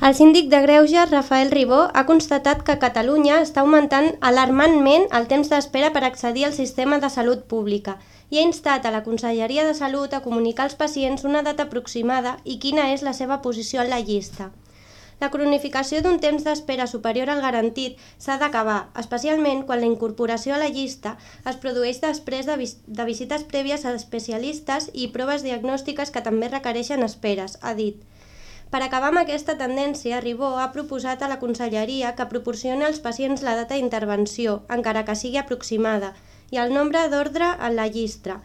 El síndic de Greuges, Rafael Ribó, ha constatat que Catalunya està augmentant alarmantment el temps d'espera per accedir al sistema de salut pública i ha instat a la Conselleria de Salut a comunicar als pacients una data aproximada i quina és la seva posició en la llista. La cronificació d'un temps d'espera superior al garantit s'ha d'acabar, especialment quan la incorporació a la llista es produeix després de, vis de visites prèvies a especialistes i proves diagnòstiques que també requereixen esperes, ha dit. Per acabar amb aquesta tendència, Ribó ha proposat a la Conselleria que proporcioni als pacients la data d'intervenció, encara que sigui aproximada, i el nombre d'ordre en la llista,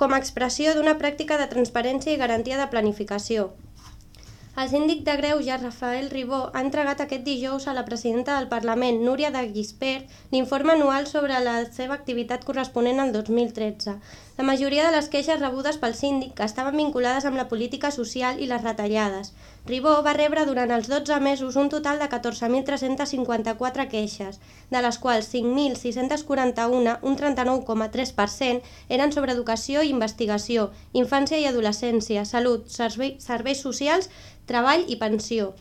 com a expressió d'una pràctica de transparència i garantia de planificació. El síndic de Greuges, Rafael Ribó, ha entregat aquest dijous a la presidenta del Parlament, Núria de Gispert, l'informe anual sobre la seva activitat corresponent al 2013. La majoria de les queixes rebudes pel síndic estaven vinculades amb la política social i les retallades. Ribó va rebre durant els 12 mesos un total de 14.354 queixes, de les quals 5.641, un 39,3%, eren sobre educació i investigació, infància i adolescència, salut, servei, serveis socials, treball i pensió.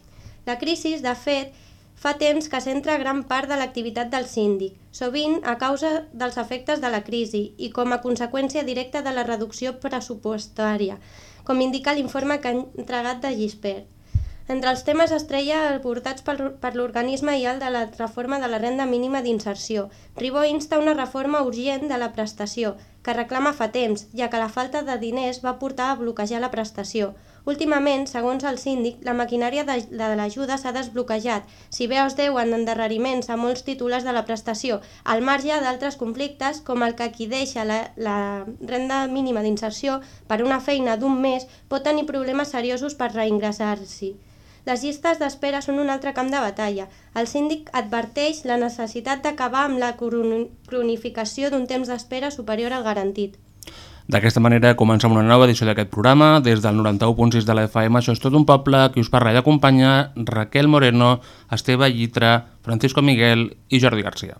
La crisi, de fet, fa temps que centra gran part de l'activitat del síndic, sovint a causa dels efectes de la crisi i com a conseqüència directa de la reducció pressupostària, com indica l'informe que ha entregat de Gispert. Entre els temes estrella aportats per, l'organisme hi ha el de la reforma de la renda mínima d'inserció. Ribó insta una reforma urgent de la prestació, que reclama fa temps, ja que la falta de diners va portar a bloquejar la prestació. Últimament, segons el síndic, la maquinària de, l'ajuda s'ha desbloquejat, si bé es deuen endarreriments a molts titulars de la prestació, al marge d'altres conflictes, com el que qui deixa la, la renda mínima d'inserció per una feina d'un mes pot tenir problemes seriosos per reingressar-s'hi. Les llistes d'espera són un altre camp de batalla. El síndic adverteix la necessitat d'acabar amb la cronificació d'un temps d'espera superior al garantit. D'aquesta manera comencem una nova edició d'aquest programa. Des del 91.6 de la FM, això és tot un poble, qui us parla i acompanya Raquel Moreno, Esteve Llitra, Francisco Miguel i Jordi Garcia.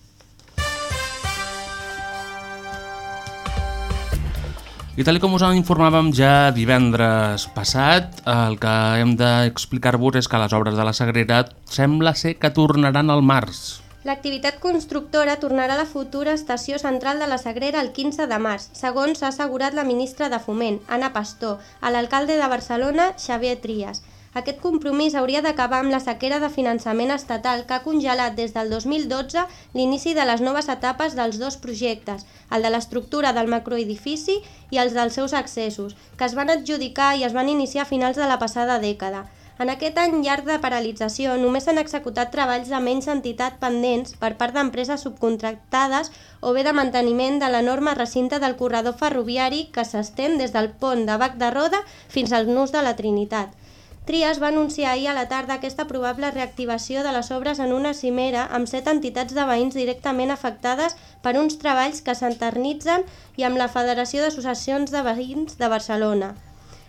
I tal com us en informàvem ja divendres passat, el que hem d'explicar-vos és que les obres de la Sagrera sembla ser que tornaran al març. L'activitat constructora tornarà a la futura estació central de la Sagrera el 15 de març, segons ha assegurat la ministra de Foment, Anna Pastor, a l'alcalde de Barcelona, Xavier Trias. Aquest compromís hauria d'acabar amb la sequera de finançament estatal que ha congelat des del 2012 l'inici de les noves etapes dels dos projectes, el de l'estructura del macroedifici i els dels seus accessos, que es van adjudicar i es van iniciar a finals de la passada dècada. En aquest any llarg de paralització només s'han executat treballs de menys entitat pendents per part d'empreses subcontractades o bé de manteniment de l'enorme recinte del corredor ferroviari que s'estén des del pont de Bac de Roda fins al nus de la Trinitat. Trias va anunciar ahir a la tarda aquesta probable reactivació de les obres en una cimera amb set entitats de veïns directament afectades per uns treballs que s'enternitzen i amb la Federació d'Associacions de Veïns de Barcelona.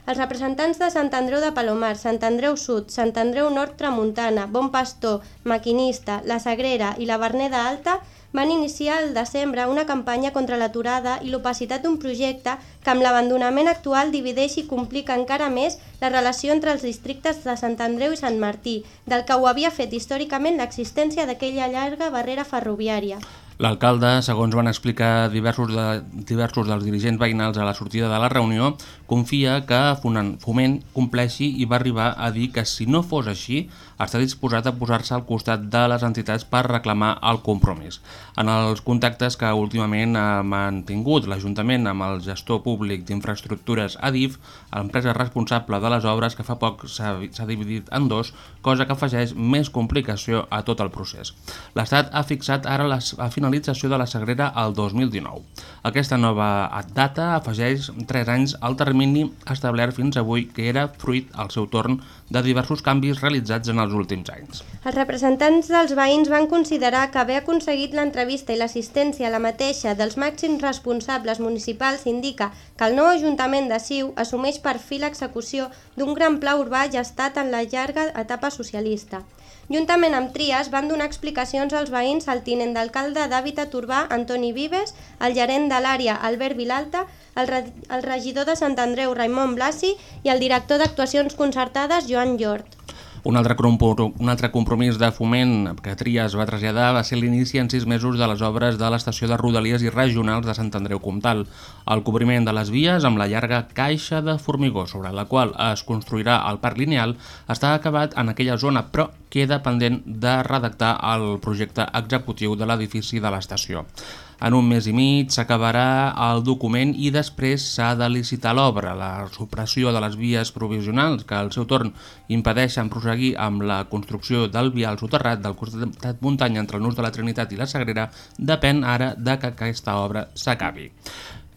Els representants de Sant Andreu de Palomar, Sant Andreu Sud, Sant Andreu Nord Tramuntana, Bon Pastor, Maquinista, La Sagrera i la Verneda Alta van iniciar el desembre una campanya contra l'aturada i l'opacitat d'un projecte que amb l'abandonament actual divideix i complica encara més la relació entre els districtes de Sant Andreu i Sant Martí, del que ho havia fet històricament l'existència d'aquella llarga barrera ferroviària. L'alcalde, segons van explicar diversos, de, diversos dels dirigents veïnals a la sortida de la reunió, confia que Foment compleixi i va arribar a dir que si no fos així, està disposat a posar-se al costat de les entitats per reclamar el compromís. En els contactes que últimament ha mantingut l'Ajuntament amb el gestor públic d'infraestructures ADIF, l'empresa responsable de les obres que fa poc s'ha dividit en dos, cosa que afegeix més complicació a tot el procés. L'Estat ha fixat ara la s- la finalització de la Sagrera al 2019. Aquesta nova data afegeix 3 anys al termini establert fins avui, que era fruit al seu torn de diversos canvis realitzats en els últims anys. Els representants dels veïns van considerar que haver aconseguit l'entrevista i l'assistència a la mateixa dels màxims responsables municipals indica que el nou Ajuntament de Siu assumeix per fi l'execució d'un gran pla urbà gestat en la llarga etapa socialista. Juntament amb Trias van donar explicacions als veïns el tinent d'alcalde d'Hàbitat Urbà, Antoni Vives, el gerent de l'àrea, Albert Vilalta, el, re el regidor de Sant Andreu, Raimon Blasi, i el director d'actuacions concertades, Joan Llort. Un altre, un altre compromís de foment que Trias va traslladar va ser l'inici en sis mesos de les obres de l'estació de Rodalies i Regionals de Sant Andreu Comtal, el cobriment de les vies amb la llarga caixa de formigó sobre la qual es construirà el parc lineal està acabat en aquella zona, però queda pendent de redactar el projecte executiu de l'edifici de l'estació. En un mes i mig s'acabarà el document i després s'ha de licitar l'obra. La supressió de les vies provisionals, que al seu torn impedeixen prosseguir amb la construcció del vial soterrat del costat muntanya entre el nus de la Trinitat i la Sagrera, depèn ara de que aquesta obra s'acabi.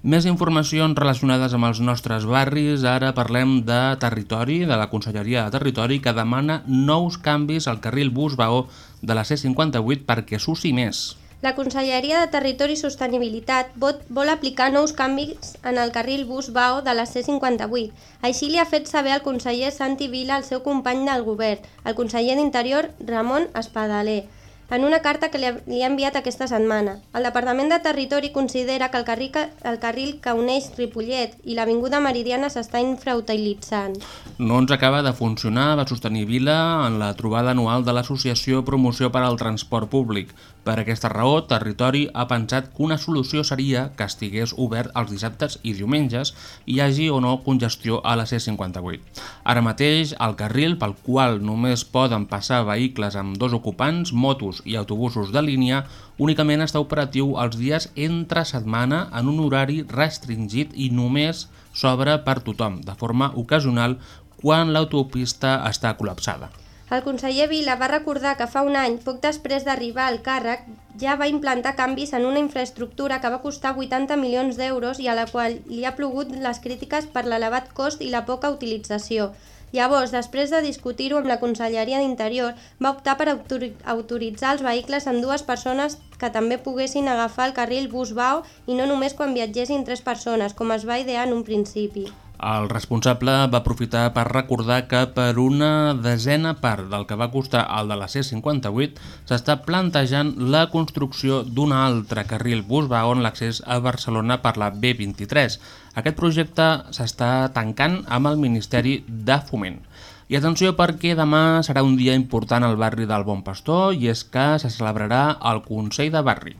Més informacions relacionades amb els nostres barris. Ara parlem de territori, de la Conselleria de Territori, que demana nous canvis al carril bus-baó de la C58 perquè s'usi més. La Conselleria de Territori i Sostenibilitat vol aplicar nous canvis en el carril bus BAO de la C58. Així li ha fet saber el conseller Santi Vila al seu company del govern, el conseller d'Interior Ramon Espadaler, en una carta que li ha, enviat aquesta setmana. El Departament de Territori considera que el carril, que- el carril que uneix Ripollet i l'Avinguda Meridiana s'està infrautilitzant. No ens acaba de funcionar, va sostenir Vila en la trobada anual de l'Associació Promoció per al Transport Públic. Per aquesta raó, Territori ha pensat que una solució seria que estigués obert els dissabtes i diumenges i hi hagi o no congestió a la C58. Ara mateix, el carril pel qual només poden passar vehicles amb dos ocupants, motos i autobusos de línia, únicament està operatiu els dies entre setmana en un horari restringit i només s'obre per tothom, de forma ocasional, quan l'autopista està col·lapsada. El conseller Vila va recordar que fa un any, poc després d'arribar al càrrec, ja va implantar canvis en una infraestructura que va costar 80 milions d'euros i a la qual li ha plogut les crítiques per l'elevat cost i la poca utilització. Llavors, després de discutir-ho amb la Conselleria d'Interior, va optar per autori autoritzar els vehicles amb dues persones que també poguessin agafar el carril bus-bau i no només quan viatgessin tres persones, com es va idear en un principi. El responsable va aprofitar per recordar que per una desena part del que va costar el de la C58 s'està plantejant la construcció d'un altre carril bus on l'accés a Barcelona per la B23. Aquest projecte s'està tancant amb el Ministeri de Foment. I atenció perquè demà serà un dia important al barri del Bon Pastor i és que se celebrarà el Consell de Barri.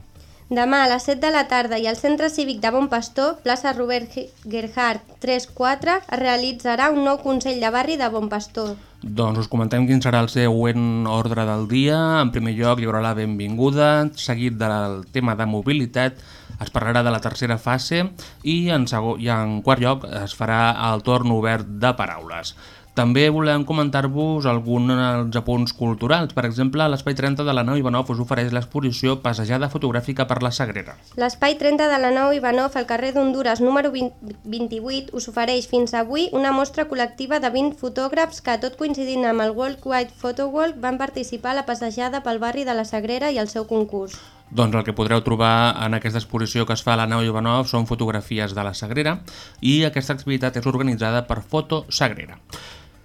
Demà a les 7 de la tarda i al Centre Cívic de Bon Pastor, plaça Robert Ge- Gerhard 3-4, es realitzarà un nou Consell de Barri de Bon Pastor. Doncs us comentem quin serà el següent ordre del dia. En primer lloc hi haurà la benvinguda, seguit del tema de mobilitat, es parlarà de la tercera fase i en, segon, i en quart lloc es farà el torn obert de paraules. També volem comentar-vos alguns apunts culturals. Per exemple, a l'Espai 30 de la nau Ivanov us ofereix l'exposició Passejada fotogràfica per la Sagrera. L'espai 30 de la nau Ivanov al carrer d'Honduras número 20 28 us ofereix fins avui una mostra col·lectiva de 20 fotògrafs que, tot coincidint amb el World Wide Photo Walk, van participar a la passejada pel barri de la Sagrera i al seu concurs. Doncs el que podreu trobar en aquesta exposició que es fa a la nau Ivanov són fotografies de la Sagrera i aquesta activitat és organitzada per Foto Sagrera.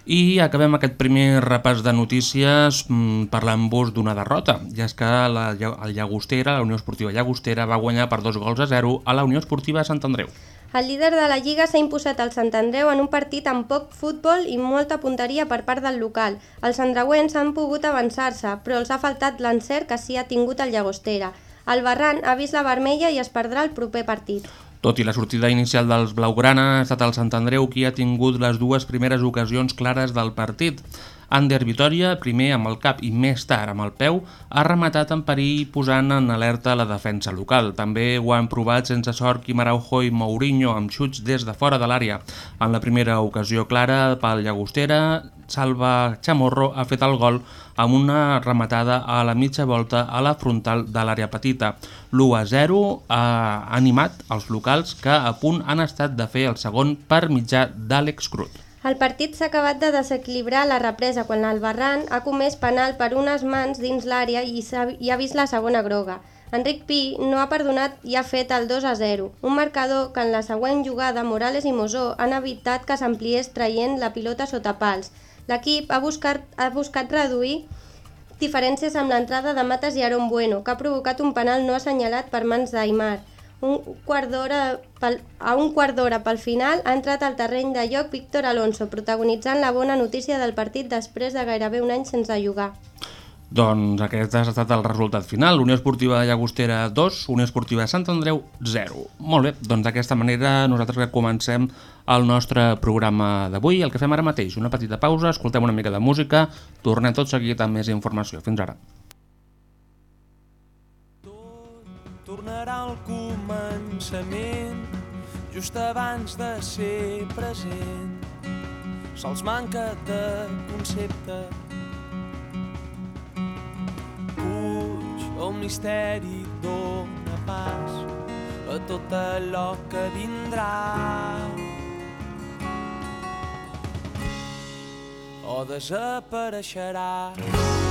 I acabem aquest primer repàs de notícies mm, parlant-vos d'una derrota, ja és que la, el Llagostera, la Unió Esportiva Llagostera, va guanyar per dos gols a zero a la Unió Esportiva Sant Andreu. El líder de la Lliga s'ha imposat al Sant Andreu en un partit amb poc futbol i molta punteria per part del local. Els andreuens han pogut avançar-se, però els ha faltat l'encert que s'hi ha tingut el Llagostera. El Barran ha vist la vermella i es perdrà el proper partit. Tot i la sortida inicial dels Blaugrana, ha estat el Sant Andreu qui ha tingut les dues primeres ocasions clares del partit. Ander Vitoria, primer amb el cap i més tard amb el peu, ha rematat en perill posant en alerta la defensa local. També ho han provat sense sort Quimaraujo i Mourinho amb xuts des de fora de l'àrea. En la primera ocasió clara pel Llagostera, Salva Chamorro ha fet el gol amb una rematada a la mitja volta a la frontal de l'àrea petita. L'1-0 ha animat els locals que a punt han estat de fer el segon per mitjà d'Àlex Crut. El partit s'ha acabat de desequilibrar la represa quan el Barran ha comès penal per unes mans dins l'àrea i, i ha vist la segona groga. Enric Pi no ha perdonat i ha fet el 2 a 0, un marcador que en la següent jugada Morales i Mosó han evitat que s'ampliés traient la pilota sota pals. L'equip ha, buscat, ha buscat reduir diferències amb l'entrada de Mates i Aaron Bueno, que ha provocat un penal no assenyalat per mans d'Aimar. Un quart a un quart d'hora pel final ha entrat al terreny de lloc Víctor Alonso, protagonitzant la bona notícia del partit després de gairebé un any sense jugar. Doncs aquest ha estat el resultat final. Unió Esportiva Llagostera 2, Unió Esportiva Sant Andreu 0. Molt bé, doncs d'aquesta manera nosaltres comencem el nostre programa d'avui. El que fem ara mateix, una petita pausa, escoltem una mica de música, tornem tot seguit amb més informació. Fins ara. tornarà al començament, just abans de ser present. Sols manca de concepte. Puig, un misteri dóna pas a tot allò que vindrà. O desapareixerà.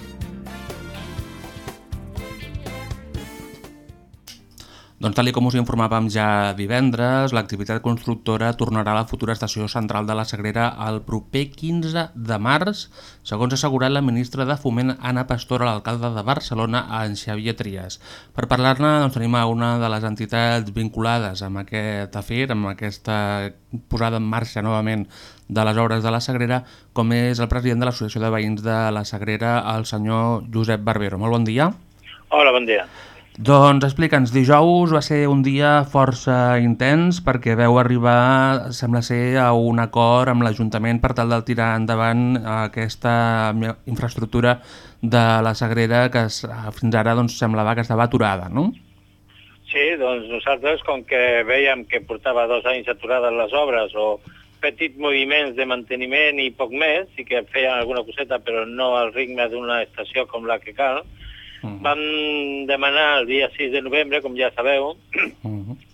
Doncs tal com us informàvem ja divendres, l'activitat constructora tornarà a la futura estació central de la Sagrera el proper 15 de març, segons ha assegurat la ministra de Foment Anna Pastor a l'alcalde de Barcelona, en Xavier Trias. Per parlar-ne doncs, tenim a una de les entitats vinculades amb aquest afer, amb aquesta posada en marxa novament de les obres de la Sagrera, com és el president de l'Associació de Veïns de la Sagrera, el senyor Josep Barbero. Molt bon dia. Hola, bon dia. Doncs explica'ns, dijous va ser un dia força intens perquè veu arribar, sembla ser, a un acord amb l'Ajuntament per tal de tirar endavant aquesta infraestructura de la Sagrera que fins ara doncs, semblava que estava aturada, no? Sí, doncs nosaltres, com que veiem que portava dos anys aturades les obres o petits moviments de manteniment i poc més, i que feien alguna coseta però no al ritme d'una estació com la que cal, vam demanar el dia 6 de novembre, com ja sabeu,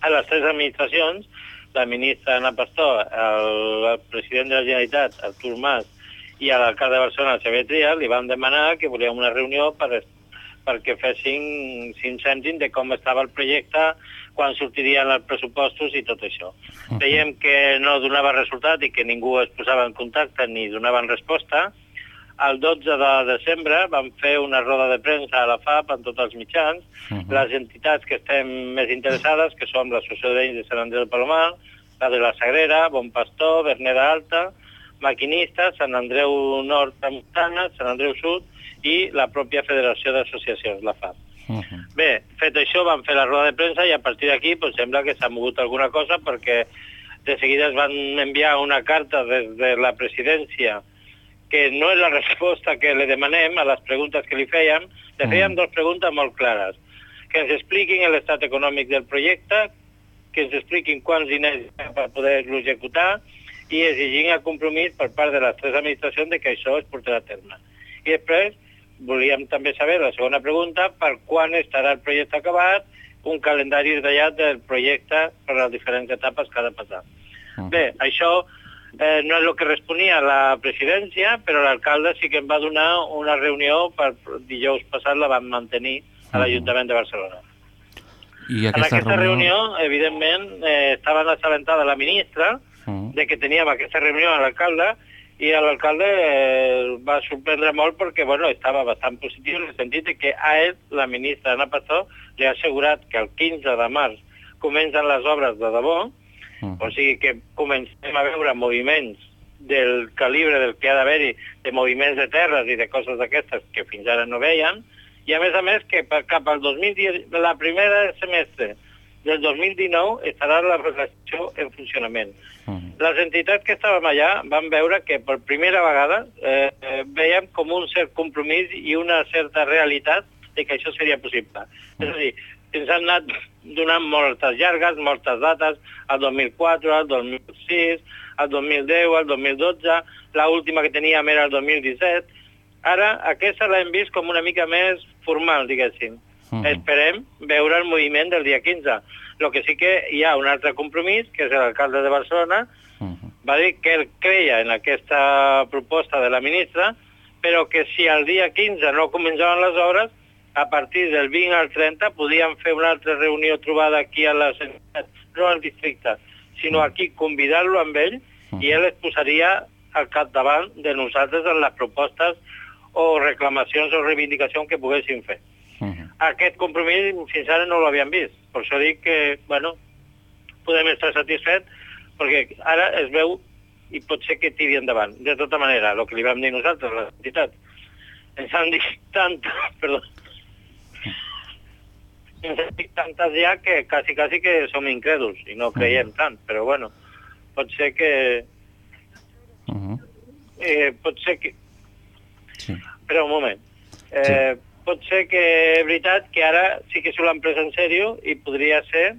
a les tres administracions, la ministra Ana Pastor, el, el president de la Generalitat, Artur Mas, i a l'alcalde de Barcelona, Xavier Trias, li vam demanar que volíem una reunió per, perquè fessin cèntims de com estava el projecte, quan sortirien els pressupostos i tot això. Veiem que no donava resultat i que ningú es posava en contacte ni donaven resposta. El 12 de desembre vam fer una roda de premsa a la FAP en tots els mitjans. Mhm. Les entitats que estem més interessades, que són l'Associació d'Ells de Sant Andreu del Palomar, la de la Sagrera, Bon Pastor, Berneda Alta, Maquinistes, Sant Andreu Nord de Montana, Sant Andreu Sud i la pròpia Federació d'Associacions, la FAP. Uh -huh. Bé, fet això, vam fer la roda de premsa i a partir d'aquí pues, sembla que s'ha mogut alguna cosa perquè de seguida es van enviar una carta des de la presidència que no és la resposta que li demanem a les preguntes que li fèiem. Le Mm. fèiem dues preguntes molt clares. Que ens expliquin l'estat econòmic del projecte, que ens expliquin quants diners per poder-lo executar i exigint el compromís per part de les tres administracions de que això es portarà a terme. I després volíem també saber, la segona pregunta, per quan estarà el projecte acabat, un calendari detallat del projecte per les diferents etapes que ha de passar. Bé, això eh, no és el que responia la presidència, però l'alcalde sí que em va donar una reunió per dijous passat la vam mantenir a l'Ajuntament de Barcelona. I En aquesta, aquesta reunió, evidentment, eh, estaven assabentada la ministra Uh de que teníem aquesta reunió amb l'alcalde i a l'alcalde eh, va sorprendre molt perquè bueno, estava bastant positiu en el sentit que a ell, la ministra Ana Pastor, li ha assegurat que el 15 de març comencen les obres de debò, -huh. o sigui que comencem a veure moviments del calibre del que ha d'haver-hi, de moviments de terres i de coses d'aquestes que fins ara no veien, i a més a més que per, cap al 2010, la primera semestre del 2019 estarà la relació en funcionament. Uh -huh. Les entitats que estàvem allà van veure que per primera vegada eh, eh, veiem com un cert compromís i una certa realitat de que això seria possible. És a dir, ens han anat donant moltes llargues, moltes dates, el 2004, el 2006, el 2010, el 2012, la última que teníem era el 2017. Ara, aquesta l'hem vist com una mica més formal, diguéssim. Mhm. Esperem veure el moviment del dia 15. El que sí que hi ha un altre compromís, que és l'alcalde de Barcelona, Uh -huh. va dir que ell creia en aquesta proposta de la ministra, però que si el dia 15 no començaven les obres, a partir del 20 al 30 podíem fer una altra reunió trobada aquí a les entitats, no al districte, sinó aquí convidar-lo amb ell i ell es posaria al capdavant de nosaltres en les propostes o reclamacions o reivindicacions que poguéssim fer. Uh -huh. Aquest compromís fins ara no l'havíem vist. Per això dic que, bueno, podem estar satisfets perquè ara es veu i pot ser que tiri endavant. De tota manera, el que li vam dir nosaltres, les entitats, ens han dit tant, perdó, tantes ja que quasi, quasi que som incrèduls i no creiem tant, però bueno, pot ser que... Uh -huh. Eh, pot ser que... Sí. Però un moment. Eh, sí. Pot ser que és veritat que ara sí que s'ho l'han pres en sèrio i podria ser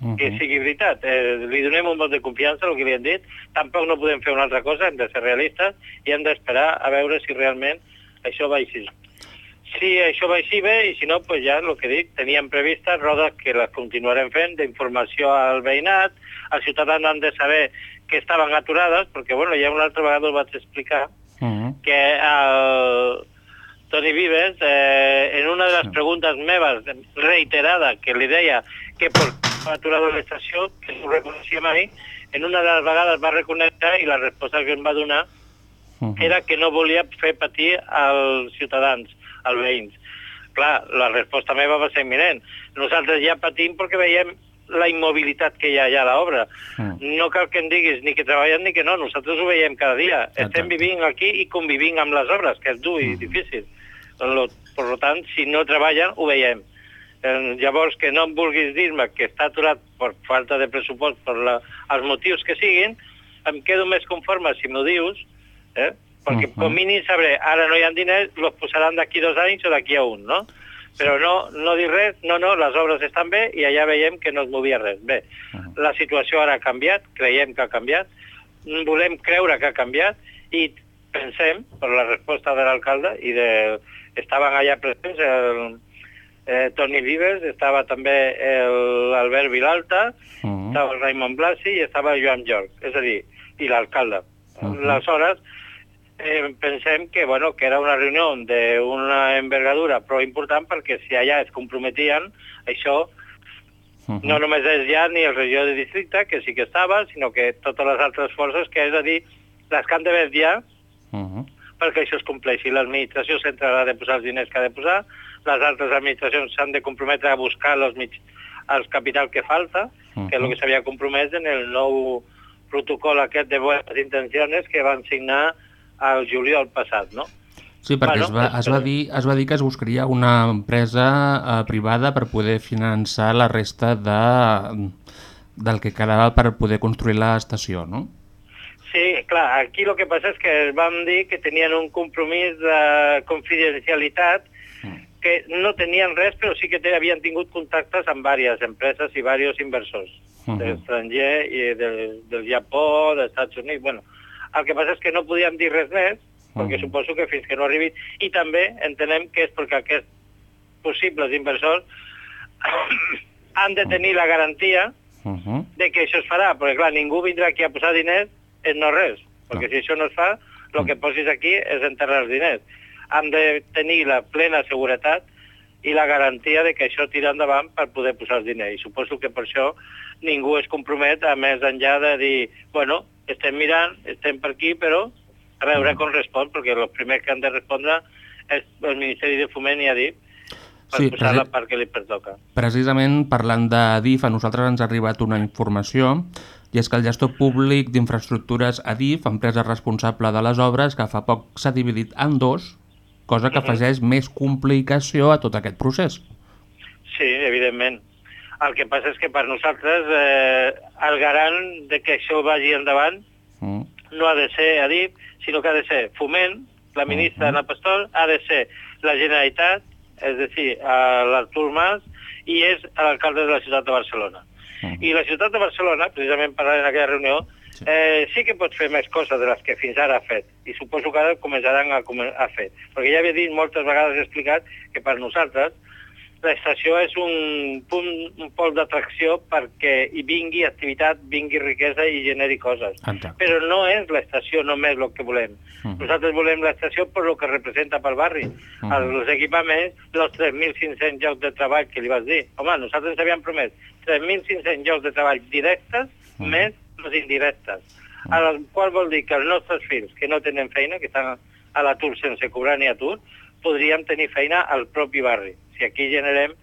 Uh que -huh. sigui veritat. Eh, li donem un vot de confiança, el que li han dit. Tampoc no podem fer una altra cosa, hem de ser realistes i hem d'esperar a veure si realment això va així. Si això va així bé, i si no, pues ja el que dic, teníem previstes rodes que les continuarem fent d'informació al veïnat, els ciutadans han de saber que estaven aturades, perquè bueno, ja una altra vegada ho vaig explicar, Uh -huh. que el Toni Vives, eh, en una de les Sí. preguntes meves reiterada que li deia que per aturat l'estació, que ho reconeixia mai, en una de les vegades va reconèixer i la resposta que em va donar Uh -huh. era que no volia fer patir als ciutadans, als veïns. Clar, la resposta meva va ser imminent. Nosaltres ja patim perquè veiem la immobilitat que hi ha allà a l'obra. Mm. No cal que em diguis ni que treballen ni que no, nosaltres ho veiem cada dia. Exacte. Estem vivint aquí i convivint amb les obres, que és dur i difícil. Per lo, per tant, si no treballen, ho veiem. Eh, llavors, que no em vulguis dir-me que està aturat per falta de pressupost, per la, els motius que siguin, em quedo més conforme si m'ho dius, eh? Perquè Mhm. com a mínim sabré, ara no hi ha diners, los posaran d'aquí dos anys o d'aquí a un, no? Però no, no dir res, no, no, les obres estan bé i allà veiem que no es movia res. Bé, Mhm. la situació ara ha canviat, creiem que ha canviat, volem creure que ha canviat i pensem, per la resposta de l'alcalde i de... estaven allà presents el eh, Toni Vives, estava també el- l'Albert Vilalta, Uh -huh. estava el Raimon Blasi i estava el Joan Jorg, és a dir, i l'alcalde. Mhm. Aleshores, eh, pensem que, bueno, que era una reunió d'una envergadura prou important perquè si allà es comprometien, això. No només és ja ni el regió de districte, que sí que estava, sinó que totes les altres forces, que és a dir, les que han de vetllar Uh -huh. perquè això es compleixi. L'administració central ha de posar els diners que ha de posar, les altres administracions s'han de comprometre a buscar els mig, el capital que falta, que és el que s'havia compromès en el nou protocol aquest de bones intencions que van signar el juliol passat, no? Sí, perquè Bueno, es, va, es, va dir, es va dir que es buscaria una empresa eh, privada per poder finançar la resta de, del que quedava per poder construir l'estació, no? Sí, clar, aquí el que passa és que vam dir que tenien un compromís de confidencialitat que no tenien res, però sí que havien tingut contactes amb diverses empreses i diversos inversors Mhm. de l'estranger i del, del Japó, dels Estats Units... Bueno, el que passa és que no podíem dir res més, perquè Mhm. suposo que fins que no arribi... I també entenem que és perquè aquests possibles inversors han de tenir la garantia Uh -huh. de que això es farà, perquè clar, ningú vindrà aquí a posar diners en no res, perquè si això no es fa, el que posis aquí és enterrar els diners. Hem de tenir la plena seguretat i la garantia de que això tira endavant per poder posar els diners. I suposo que per això ningú es compromet a més enllà de dir, bueno, estem mirant, estem per aquí, però a veure com respon, perquè els primers que han de respondre és el Ministeri de Foment i Adif per Sí, posar la part que li pertoca. Precisament parlant de DIF, a nosaltres ens ha arribat una informació i és que el gestor públic d'infraestructures ADIF, empresa responsable de les obres, que fa poc s'ha dividit en dos, cosa que afegeix més complicació a tot aquest procés. Sí, evidentment. El que passa és que per nosaltres eh, el garant de que això vagi endavant Mm. no ha de ser Adif, sinó que ha de ser Foment, la ministra Ana Pastor, ha de ser la Generalitat, és a dir, l'Artur Mas, i és l'alcalde de la ciutat de Barcelona. I la ciutat de Barcelona, precisament parlant en aquella reunió, sí. Eh, sí que pot fer més coses de les que fins ara ha fet, i suposo que ara començaran a, a fer. Perquè ja havia dit moltes vegades explicat que per nosaltres l'estació és un punt, un pol d'atracció perquè hi vingui activitat, vingui riquesa i generi coses. Exacte. Però no és l'estació només el que volem. Mhm. Nosaltres volem l'estació per lo que representa pel barri. Mhm. Els equipaments, els 3.500 llocs de treball que li vas dir. Home, nosaltres ens havíem promès 3.500 llocs de treball directes Mhm. més els indirectes. El qual vol dir que els nostres fills que no tenen feina, que estan a l'atur sense cobrar ni atur, podríem tenir feina al propi barri. Si aquí generem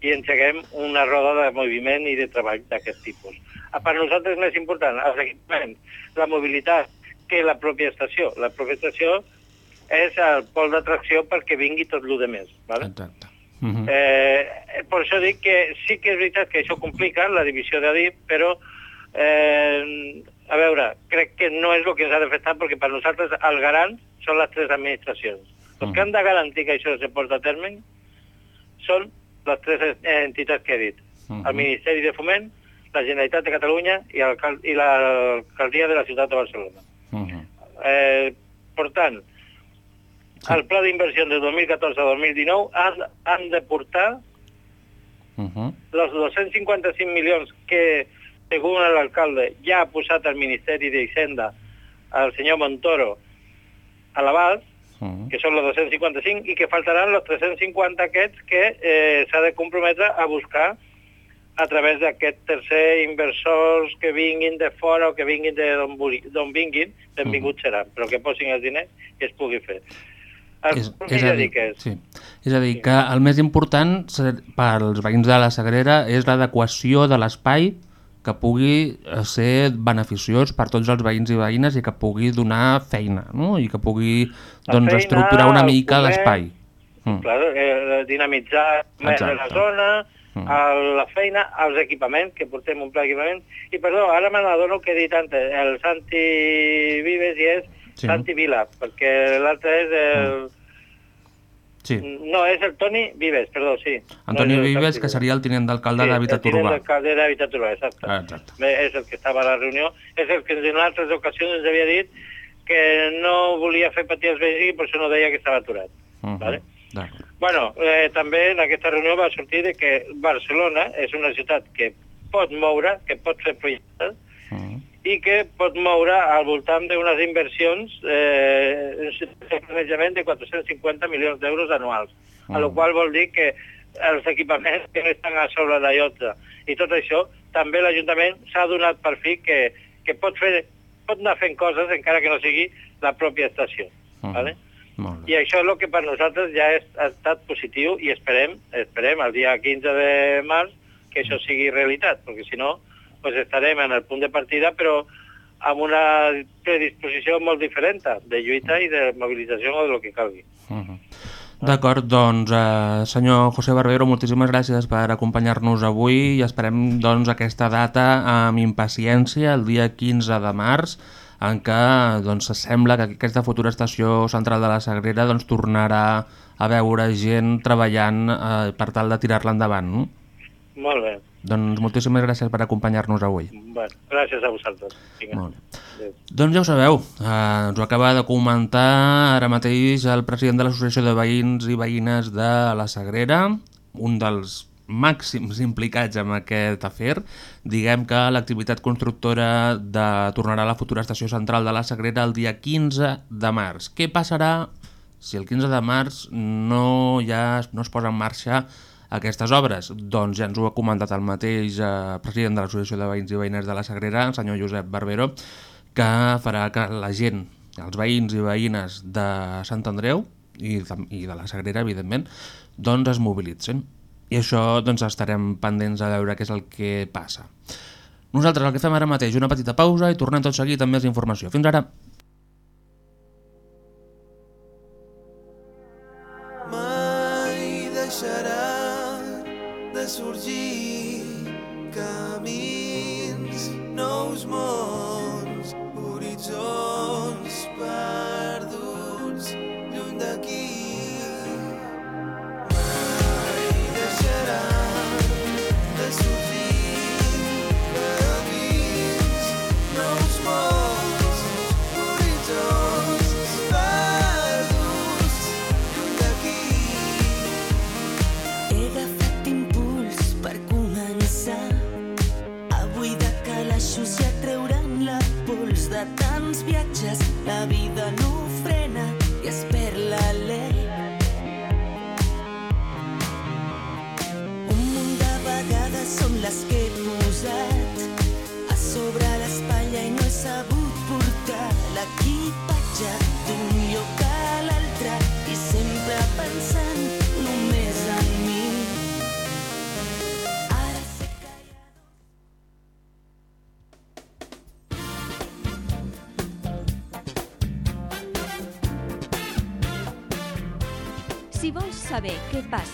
i engeguem una roda de moviment i de treball d'aquest tipus. Per nosaltres és més important els equipaments, la mobilitat, que la pròpia estació. La pròpia estació és el pol d'atracció perquè vingui tot el de més. ¿vale? Exacte. Mhm. Eh, per això dic que sí que és veritat que això complica la divisió de DIP, però eh, a veure, crec que no és el que ens ha d'afectar perquè per nosaltres el garant són les tres administracions. Els que han de garantir que això se porta a terme són les tres entitats que he dit. Mhm. El Ministeri de Foment, la Generalitat de Catalunya i, el, i l'alcaldia de la ciutat de Barcelona. Mhm. Eh, per tant, el pla d'inversió de 2014 a 2019 han, han de portar Mhm. los 255 milions que, según l'alcalde, ja ha posat el Ministeri d'Hisenda el senyor Montoro a l'abast, Que són els 255, i que faltaran els 350 aquests que eh, s'ha de comprometre a buscar a través d'aquest tercer inversors que vinguin de fora o que vinguin de d'on vinguin, benvinguts seran, però que posin els diners i es pugui fer. És, és, a dir, sí. és a dir, que el més important pels veïns de la Sagrera és l'adequació de l'espai que pugui eh, ser beneficiós per tots els veïns i veïnes i que pugui donar feina, no? I que pugui doncs, feina, estructurar una mica l'espai. Mm. Clar, eh, dinamitzar més la zona, Mm. el, la feina, els equipaments, que portem un pla d'equipaments. I perdó, ara me n'adono que he dit antes, el Santi Vives i és Sí. Santi Vila, perquè l'altre és el... Sí. No, és el Toni Vives, perdó, sí. Antoni no Vives, que seria el tinent d'alcalde Sí, d'Habitat el tinent Urbà. d'alcalde d'Habitat Urbà, exacte. Ah, exacte. Bé, és el que estava a la reunió, és el que en altres ocasions ens havia dit que no volia fer patir els veïns i per això no deia que estava aturat. Mhm. Vale? D'acord. Bueno, eh, també en aquesta reunió va sortir que Barcelona és una ciutat que pot moure, que pot fer projectes. I que pot moure al voltant d'unes inversions eh, de planejament de 450 milions d'euros anuals, a Mm. la qual vol dir que els equipaments que no estan a sobre la llotja i tot això, també l'Ajuntament s'ha donat per fi que, que pot, fer, pot anar fent coses encara que no sigui la pròpia estació. Mhm. Vale? I això és el que per nosaltres ja és, ha estat positiu i esperem, esperem el dia 15 de març que això sigui realitat, perquè si no pues estarem en el punt de partida però amb una predisposició molt diferent de lluita i de mobilització o de lo que calgui. Mhm. D'acord, doncs, eh, senyor José Barbero, moltíssimes gràcies per acompanyar-nos avui i esperem doncs, aquesta data amb impaciència, el dia 15 de març, en què doncs, sembla que aquesta futura estació central de la Sagrera doncs, tornarà a veure gent treballant eh, per tal de tirar-la endavant. No? Molt bé. Doncs moltíssimes gràcies per acompanyar-nos avui. Bueno, gràcies a vosaltres. Vinga. Molt bé. Adéu. Doncs ja ho sabeu, eh, ens ho acaba de comentar ara mateix el president de l'Associació de Veïns i Veïnes de la Sagrera, un dels màxims implicats en aquest afer. Diguem que l'activitat constructora de tornarà a la futura estació central de la Sagrera el dia 15 de març. Què passarà si el 15 de març no, ja, no es posa en marxa aquestes obres? Doncs ja ens ho ha comentat el mateix eh, president de l'Associació de Veïns i Veïnes de la Sagrera, el senyor Josep Barbero, que farà que la gent, els veïns i veïnes de Sant Andreu i de, i de la Sagrera, evidentment, doncs es mobilitzen. I això doncs, estarem pendents a veure què és el que passa. Nosaltres el que fem ara mateix, una petita pausa i tornem tot seguit amb més informació. Fins ara!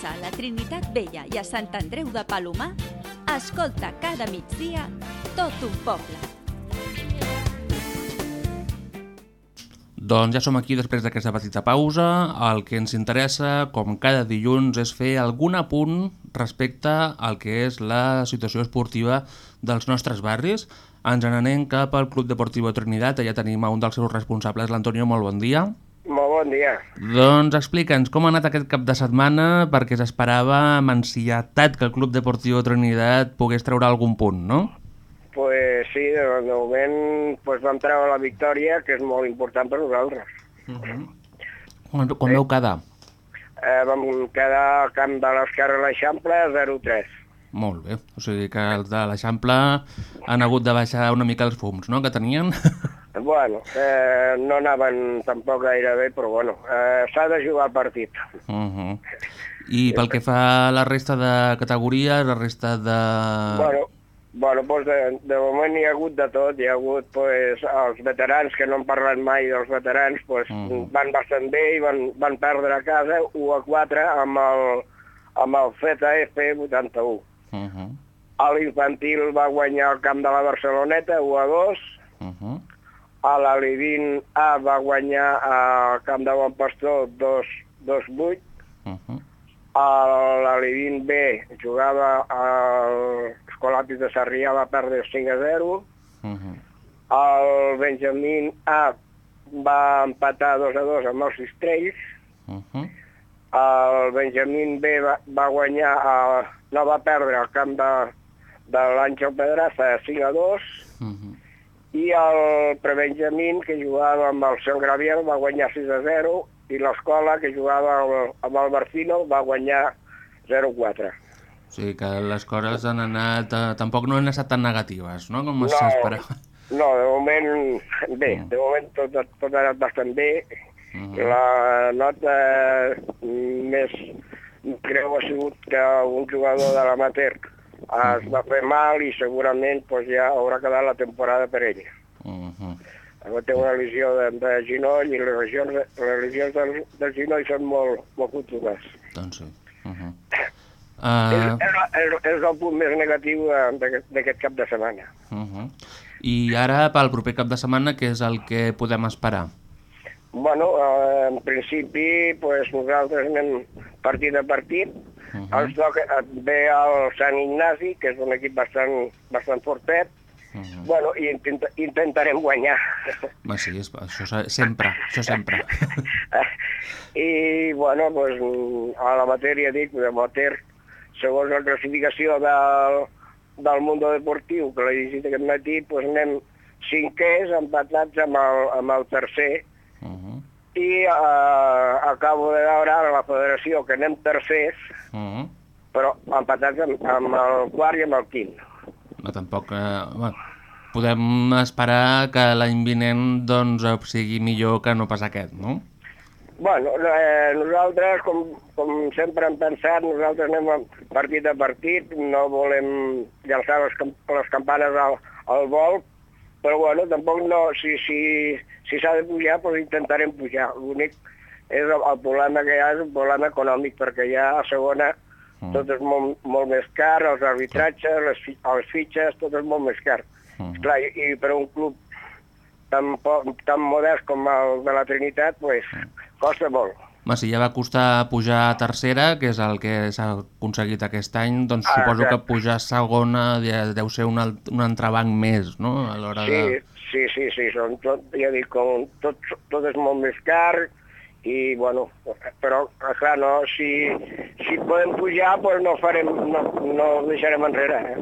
Què passa a la Trinitat Vella i a Sant Andreu de Palomar, escolta cada migdia tot un poble. Doncs ja som aquí després d'aquesta petita pausa. El que ens interessa, com cada dilluns, és fer algun apunt respecte al que és la situació esportiva dels nostres barris. Ens n'anem cap al Club Deportivo Trinidad, allà tenim un dels seus responsables, l'Antonio, molt bon dia. Molt bon dia. Doncs explica'ns com ha anat aquest cap de setmana perquè s'esperava amb ansietat que el Club Deportivo Trinidad pogués treure algun punt, no? Pues sí, de, de moment pues, vam treure la victòria, que és molt important per nosaltres. Com, com veu quedar? Eh, vam quedar al camp de l'Esquerra a l'Eixample 0-3. Molt bé, o sigui que els de l'Eixample han hagut de baixar una mica els fums, no?, que tenien. Bueno, eh, no anaven tampoc gaire bé, però bueno, eh, s'ha de jugar el partit. Uh -huh. I pel que fa a la resta de categories, la resta de... Bueno, bueno doncs de, de moment hi ha hagut de tot, hi ha hagut pues, els veterans, que no han parlat mai dels veterans, pues, Mhm. van bastant bé i van, van perdre a casa 1 a 4 amb el, amb el ZF 81. Uh -huh. L'infantil va guanyar el camp de la Barceloneta 1 a 2, Uh -huh. A l'Alivin A va guanyar al camp de Bon Pastor 2 2 8, Uh -huh. a l'Alivin B jugava a l'Escolàpis de Sarrià va perdre 5 a 0, Uh -huh. el Benjamín A va empatar 2 a 2 amb els Cistrells, Uh -huh. el Benjamín B va, va guanyar, a, no va perdre el camp de, de l'Àngel Pedraza 5 a 2, Uh -huh. I el prebenjamín, que jugava amb el Sant Graviel, va guanyar 6 a 0, i l'escola, que jugava amb, el Barcino, va guanyar 0 a 4. sigui que les coses han anat... Eh, tampoc no han estat tan negatives, no?, com No. s'esperava. No, de moment, bé, de moment tot, tot ha anat bastant bé. La nota més greu ha sigut que un jugador de l'amater es va fer mal i segurament pues, ja haurà quedat la temporada per ell. Uh -huh. Ara té una lesió de, de ginoll i les lesions, les lesions del, del ginoll són molt, molt fotudes. Doncs sí. Uh -huh. Uh, és, és, és el punt més negatiu eh, d'aquest- d'aquest cap de setmana. uh -huh. I ara, pel proper cap de setmana, què és el que podem esperar? Bueno, eh, en principi, pues, nosaltres anem partit a partit. Uh -huh. Toca, eh, ve el Sant Ignasi, que és un equip bastant, bastant fortet. Uh -huh. Bueno, i intenta, intentarem guanyar. Home, sí, és, això se- sempre, això sempre. I, bueno, pues, a la matèria, dic, de Moter, segons la classificació del, del Mundo Deportiu, que l'he llegit aquest matí, pues, anem cinquers, empatats amb el, amb el tercer, Uh -huh. I eh, acabo de veure ara a la federació que anem tercers, Uh -huh. però empatats amb, amb el quart i amb el quint. No, tampoc... Eh, home, podem esperar que l'any vinent doncs, eh, sigui millor que no pas aquest, no? Bueno, eh, nosaltres, com, com sempre hem pensat, nosaltres anem partit a partit, no volem llançar les, les campanes al, al vol, però bueno, tampoc no, si si si s'ha de pujar, doncs intentarem pujar. L'únic és el, el problema que hi ha és un problema econòmic, perquè ja a segona Mm. tot és molt, molt més car, els arbitratges, les, fi- els fitxes, tot és molt més car. Mm. Clar, i, i per un club tan, tan modest com el de la Trinitat, pues, costa molt. Ja va costar pujar a tercera, que és el que s'ha aconseguit aquest any, doncs Ah, suposo que exacte. pujar a segona deu ser un, alt- un entrebanc més, no?, a l'hora Sí, de... sí, sí, sí, són tot, ja dic, com, tot, tot és molt més car i, bueno, però, clar, no, si, si podem pujar, doncs no farem, no, no deixarem enrere, eh?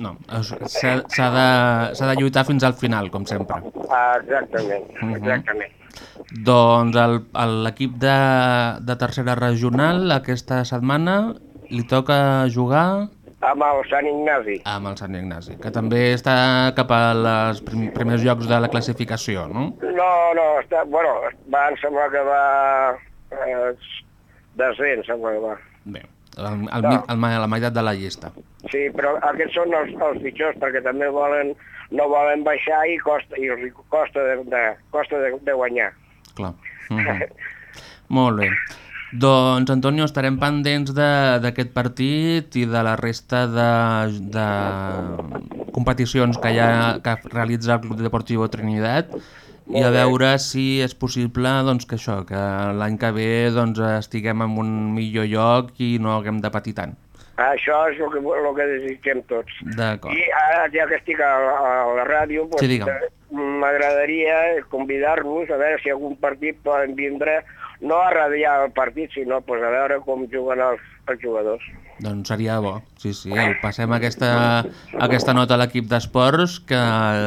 No, s'ha de, de lluitar fins al final, com sempre. Ah, exactament, Mhm. exactament. Doncs el- el- l'equip de, de tercera regional aquesta setmana li toca jugar Amb el Sant Ignasi. amb el Sant Ignasi, que també està cap a els prim primers llocs de la classificació, no? No, no, està, bueno, va, em sembla que va eh, desè, em sembla que va. Bé, al, al, al, ma- a la meitat de la llista. Sí, però aquests són els, els pitjors perquè també volen, no volen baixar i costa, i costa de, de, costa de, de guanyar. Clar. Mhm. Molt bé. Doncs, Antonio, estarem pendents de- d'aquest partit i de la resta de, de competicions que, hi ha, que realitza el Club Deportiu Trinidad i a veure si és possible doncs, que això, que l'any que ve doncs, estiguem en un millor lloc i no haguem de patir tant. Això és el que, el que desitgem tots. D'acord. I ara, ja que estic a, la- a la ràdio, doncs, Sí, eh, m'agradaria convidar-vos a veure si algun partit poden vindre, no a radiar el partit, sinó pues, a veure com juguen els, els jugadors. Doncs seria bo, sí, sí. El passem aquesta, aquesta nota a l'equip d'esports, que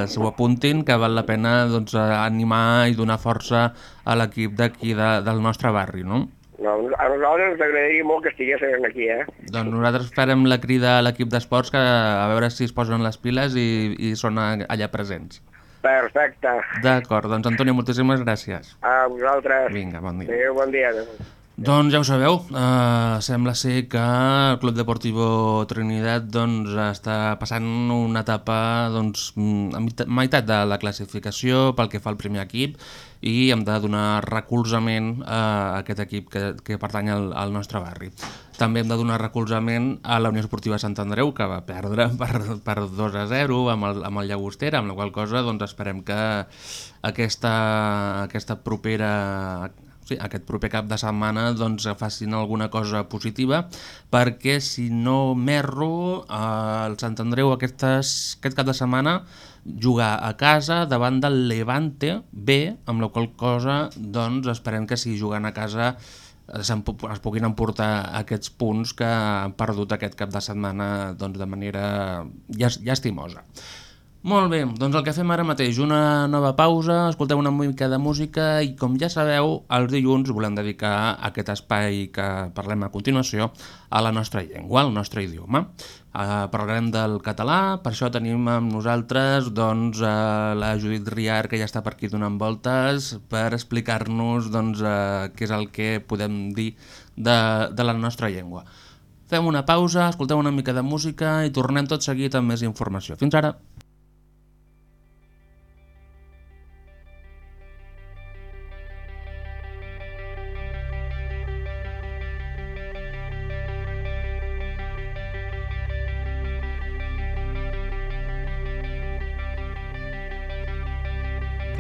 s'ho apuntin, que val la pena doncs, animar i donar força a l'equip d'aquí de, del nostre barri, no? No, a nosaltres ens agradaria molt que estiguessin aquí, eh? Doncs nosaltres farem la crida a l'equip d'esports que a veure si es posen les piles i, i són allà presents. Perfecte. D'acord, doncs Antonio, moltíssimes gràcies. A vosaltres. Vinga, bon dia. Adéu, bon dia. Doncs ja ho sabeu, eh, sembla ser que el Club Deportivo Trinidad doncs, està passant una etapa doncs, mm, a meitat de la classificació pel que fa al primer equip i hem de donar recolzament a aquest equip que, que pertany al, al nostre barri. També hem de donar recolzament a la Unió Esportiva Sant Andreu, que va perdre per, per 2 a 0 amb el, amb el Llagostera, amb la qual cosa doncs, esperem que aquesta, aquesta propera sí, aquest proper cap de setmana doncs, facin alguna cosa positiva perquè si no m'erro eh, el Sant Andreu aquestes, aquest cap de setmana jugar a casa davant del Levante B, amb la qual cosa doncs, esperem que si jugant a casa eh, es puguin emportar aquests punts que han perdut aquest cap de setmana doncs, de manera llas- llastimosa. Molt bé, doncs el que fem ara mateix, una nova pausa, escolteu una mica de música i com ja sabeu, els dilluns volem dedicar aquest espai que parlem a continuació a la nostra llengua, al nostre idioma. Uh, parlarem del català, per això tenim amb nosaltres doncs, uh, la Judit Riar, que ja està per aquí donant voltes, per explicar-nos doncs, uh, què és el que podem dir de, de la nostra llengua. Fem una pausa, escolteu una mica de música i tornem tot seguit amb més informació. Fins ara!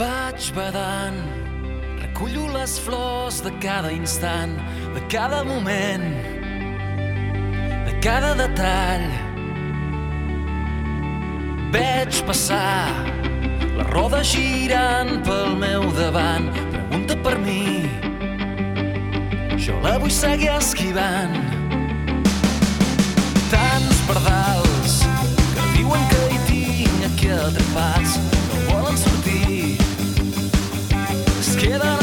Vaig badant, recullo les flors de cada instant, de cada moment, de cada detall. Veig passar la roda girant pel meu davant, pregunta per mi, jo la vull seguir esquivant. Tants pardals que diuen que hi tinc aquí atrapats, es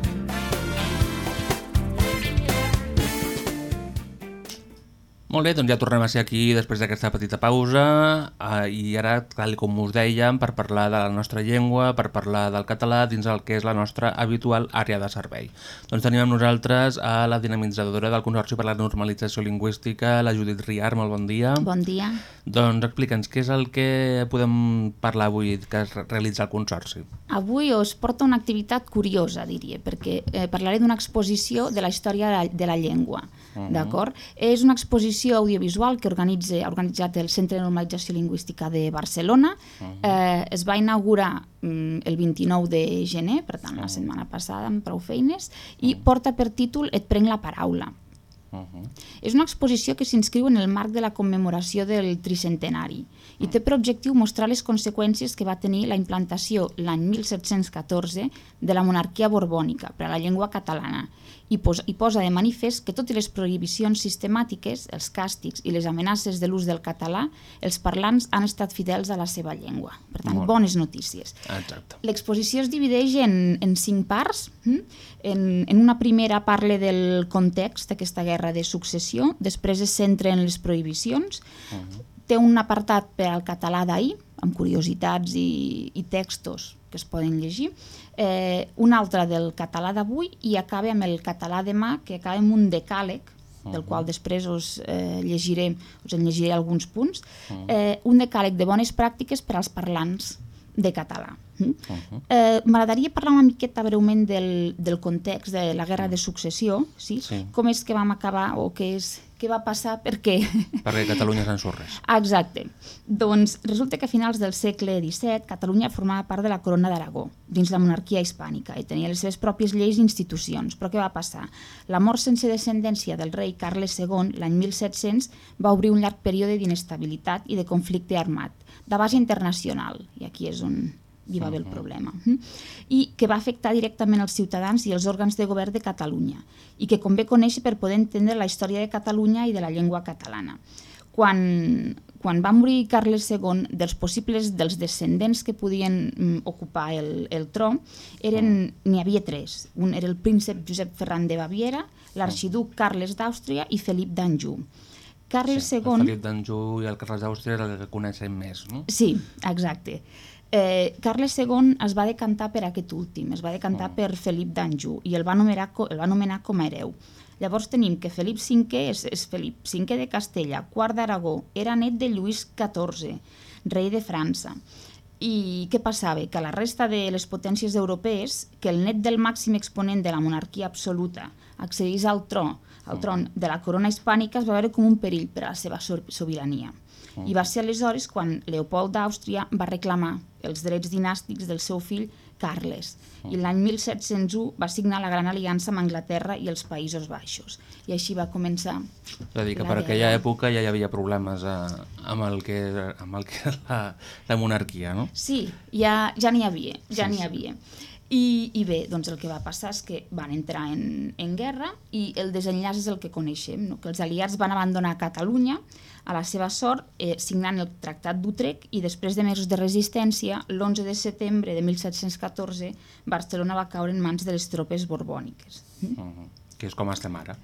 Molt bé, doncs ja tornem a ser aquí després d'aquesta petita pausa eh, i ara, tal com us dèiem, per parlar de la nostra llengua, per parlar del català dins el que és la nostra habitual àrea de servei. Doncs tenim amb nosaltres a la dinamitzadora del Consorci per la Normalització Lingüística, la Judit Riar, molt bon dia. Bon dia. Doncs explica'ns, què és el que podem parlar avui que es realitza el Consorci? Avui us porto una activitat curiosa, diria, perquè eh, parlaré d'una exposició de la història de la, de la llengua. Mhm. D'acord? És una exposició audiovisual que organitza, ha organitzat el Centre de Normalització Lingüística de Barcelona. eh, es va inaugurar mm, el 29 de gener, per tant, la setmana passada, amb prou feines, i porta per títol Et prenc la paraula. És una exposició que s'inscriu en el marc de la commemoració del tricentenari i té per objectiu mostrar les conseqüències que va tenir la implantació l'any 1714 de la monarquia borbònica per a la llengua catalana i posa, i posa de manifest que tot i les prohibicions sistemàtiques, els càstigs i les amenaces de l'ús del català, els parlants han estat fidels a la seva llengua. Per tant, Molt bones notícies. L'exposició es divideix en, en cinc parts. hm? En, en una primera parla del context d'aquesta guerra de successió, després es centra en les prohibicions, té un apartat per al català d'ahir, amb curiositats i, i textos que es poden llegir, eh, un altre del català d'avui i acaba amb el català demà, que acaba amb un decàleg, del qual després us eh, llegiré, us en llegiré alguns punts, eh, un decàleg de bones pràctiques per als parlants de català. Mm? Eh, M'agradaria parlar una miqueta breument del, del context de la Guerra de Successió, sí? Sí. com és que vam acabar o què, és, què va passar, per què? Perquè Catalunya se'n surt res. Exacte. Doncs resulta que a finals del segle XVII Catalunya formava part de la corona d'Aragó, dins la monarquia hispànica, i tenia les seves pròpies lleis i institucions. Però què va passar? La mort sense descendència del rei Carles II, l'any 1700, va obrir un llarg període d'inestabilitat i de conflicte armat, de base internacional, i aquí és on hi va haver el problema, i que va afectar directament els ciutadans i els òrgans de govern de Catalunya, i que convé conèixer per poder entendre la història de Catalunya i de la llengua catalana. Quan, quan va morir Carles II, dels possibles dels descendents que podien mm, ocupar el, el tron, eren n'hi havia tres. Un era el príncep Josep Ferran de Baviera, l'arxiduc Carles d'Àustria i Felip d'Anjou. Carles El II... Felip d'Anjou i el Carles d'Àustria és el que coneixem més, no? Sí, exacte. Eh, Carles II es va decantar per aquest últim, es va decantar Mm. per Felip d'Anjou i el va, nomenar, el va nomenar com a hereu. Llavors tenim que Felip V és, és Felip V de Castella, quart d'Aragó, era net de Lluís XIV, rei de França. I què passava? Que la resta de les potències europees, que el net del màxim exponent de la monarquia absoluta accedís al tron, al tron de la corona hispànica es va veure com un perill per a la seva so- sobirania. I va ser aleshores quan Leopold d'Àustria va reclamar els drets dinàstics del seu fill Carles. I l'any 1701 va signar la Gran Aliança amb Anglaterra i els Països Baixos. I així va començar És a dir, que per aquella guerra. època ja hi havia problemes eh, amb, el que, amb el que era la, la monarquia, no? Sí, ja ja n'hi havia, ja Sí, n'hi sí. havia. I, I bé, doncs el que va passar és que van entrar en, en guerra i el desenllaç és el que coneixem, no? que els aliats van abandonar Catalunya a la seva sort eh, signant el Tractat d'Utrecht i després de mesos de resistència, l'11 de setembre de 1714, Barcelona va caure en mans de les tropes borbòniques. Uh -huh. Que és com estem ara.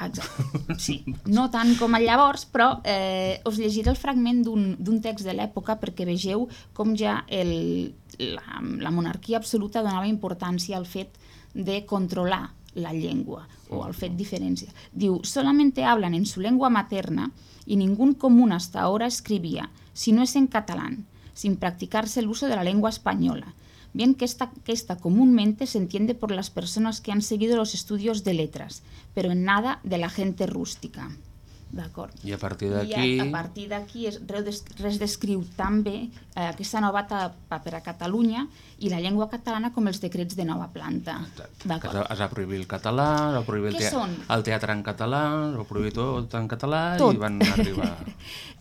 Exacte, sí. No tant com a llavors, però eh, us llegiré el fragment d'un d'un text de l'època perquè vegeu com ja el, la, la monarquia absoluta donava importància al fet de controlar la llengua o al fet diferència. Diu, solamente hablan en su lengua materna y ningún común hasta ahora escribía, si no es en catalán, sin practicarse el uso de la lengua española bien que esta, que esta comúnmente se entiende por las personas que han seguido los estudios de letras, pero en nada de la gente rústica. D'acord? I a partir d'aquí... a, a partir d'aquí és- res, des- res descriu tan bé eh, aquesta nova etapa per a Catalunya i la llengua catalana com els decrets de nova planta. que es, D'acord? es va prohibir el català, es va prohibir el, tea són? el teatre en català, es va prohibir tot en català Tot. i van arribar...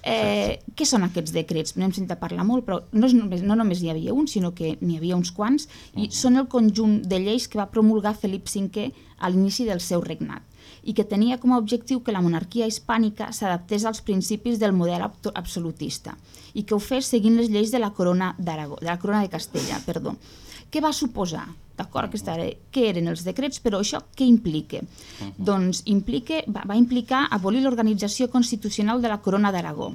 Eh, què són aquests decrets? N'hem sentit a parlar molt, però no, és només, no només n'hi havia un, sinó que n'hi havia uns quants, i són el conjunt de lleis que va promulgar Felip V a l'inici del seu regnat i que tenia com a objectiu que la monarquia hispànica s'adaptés als principis del model absolutista i que ho fes seguint les lleis de la corona d'Aragó, de la corona de Castella, perdó. Què va suposar? D'acord, aquesta, què eren els decrets, però això què implica? Doncs implica, va, va implicar abolir l'organització constitucional de la corona d'Aragó.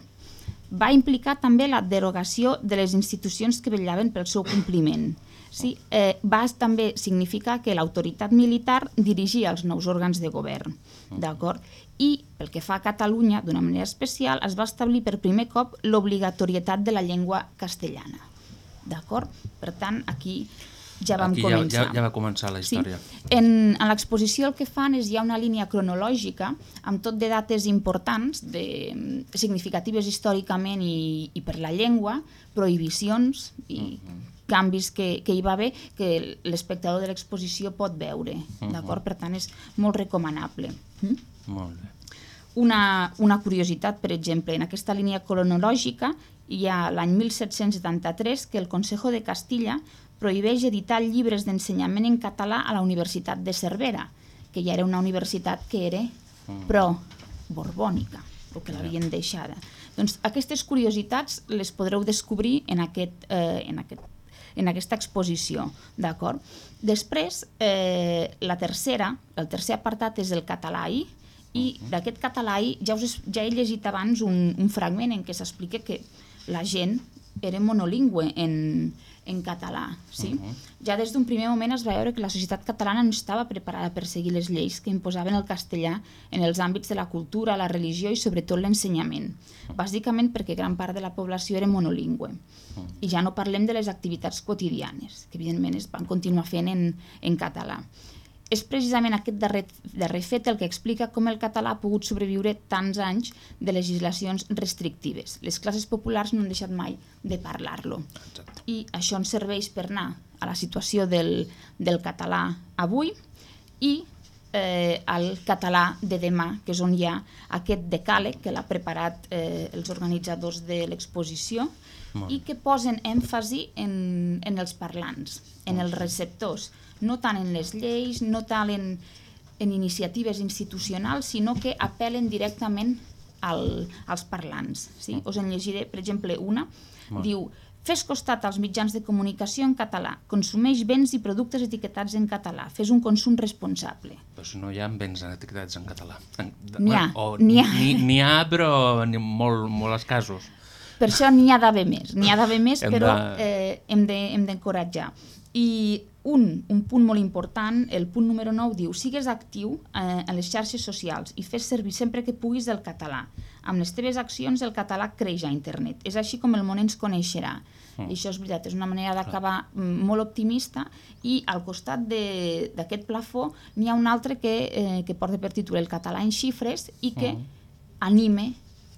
Va implicar també la derogació de les institucions que vetllaven pel seu compliment. Sí, eh, va també significar que l'autoritat militar dirigia els nous òrgans de govern. D'acord? I, pel que fa a Catalunya, d'una manera especial, es va establir per primer cop l'obligatorietat de la llengua castellana. D'acord? Per tant, aquí ja vam Aquí ja, començar. ja, ja va començar la història. Sí. En, en l'exposició el que fan és hi ha una línia cronològica amb tot de dates importants, de, significatives històricament i, i per la llengua, prohibicions i canvis que, que hi va haver que l'espectador de l'exposició pot veure. D'acord? Per tant, és molt recomanable. Mm? Molt bé. Una, una curiositat, per exemple, en aquesta línia cronològica hi ha l'any 1773 que el Consejo de Castilla prohibeix editar llibres d'ensenyament en català a la Universitat de Cervera, que ja era una universitat que era pro-borbònica, o que l'havien deixada. Doncs aquestes curiositats les podreu descobrir en, aquest, eh, en, aquest, en aquesta exposició, d'acord? Després, eh, la tercera, el tercer apartat és el català-i, i d'aquest català-i ja, us, ja he llegit abans un, un fragment en què s'explica que la gent era monolingüe en, en català. Sí? Mhm. Ja des d'un primer moment es va veure que la societat catalana no estava preparada per seguir les lleis que imposaven el castellà en els àmbits de la cultura, la religió i sobretot l'ensenyament. Bàsicament perquè gran part de la població era monolingüe. I ja no parlem de les activitats quotidianes, que evidentment es van continuar fent en, en català. És precisament aquest darrer, darrer fet el que explica com el català ha pogut sobreviure tants anys de legislacions restrictives. Les classes populars no han deixat mai de parlar-lo. I això ens serveix per anar a la situació del, del català avui i eh, al català de demà, que és on hi ha aquest decàleg que l'ha preparat eh, els organitzadors de l'exposició i que posen èmfasi en, en els parlants, en els receptors, no tant en les lleis, no tant en, en iniciatives institucionals, sinó que apel·len directament al, als parlants. Sí? Us en llegiré, per exemple, una. Molt. Diu, fes costat als mitjans de comunicació en català, consumeix béns i productes etiquetats en català, fes un consum responsable. Però si no hi ha béns etiquetats en català. De- N'hi ha, n'hi ha. N'hi ha, però molt, molt escassos. Per això n'hi ha d'haver més, n'hi ha d'haver més, Hem però de- eh, hem de- hem d'encoratjar. I un, un punt molt important, el punt número 9, diu sigues actiu eh, en les xarxes socials i fes servir sempre que puguis el català. Amb les teves accions el català creix a internet. És així com el món ens coneixerà. Mm. I això és veritat, és una manera d'acabar molt optimista i al costat de- d'aquest plafó n'hi ha un altre que, eh, que porta per títol el català en xifres i que Mm. anime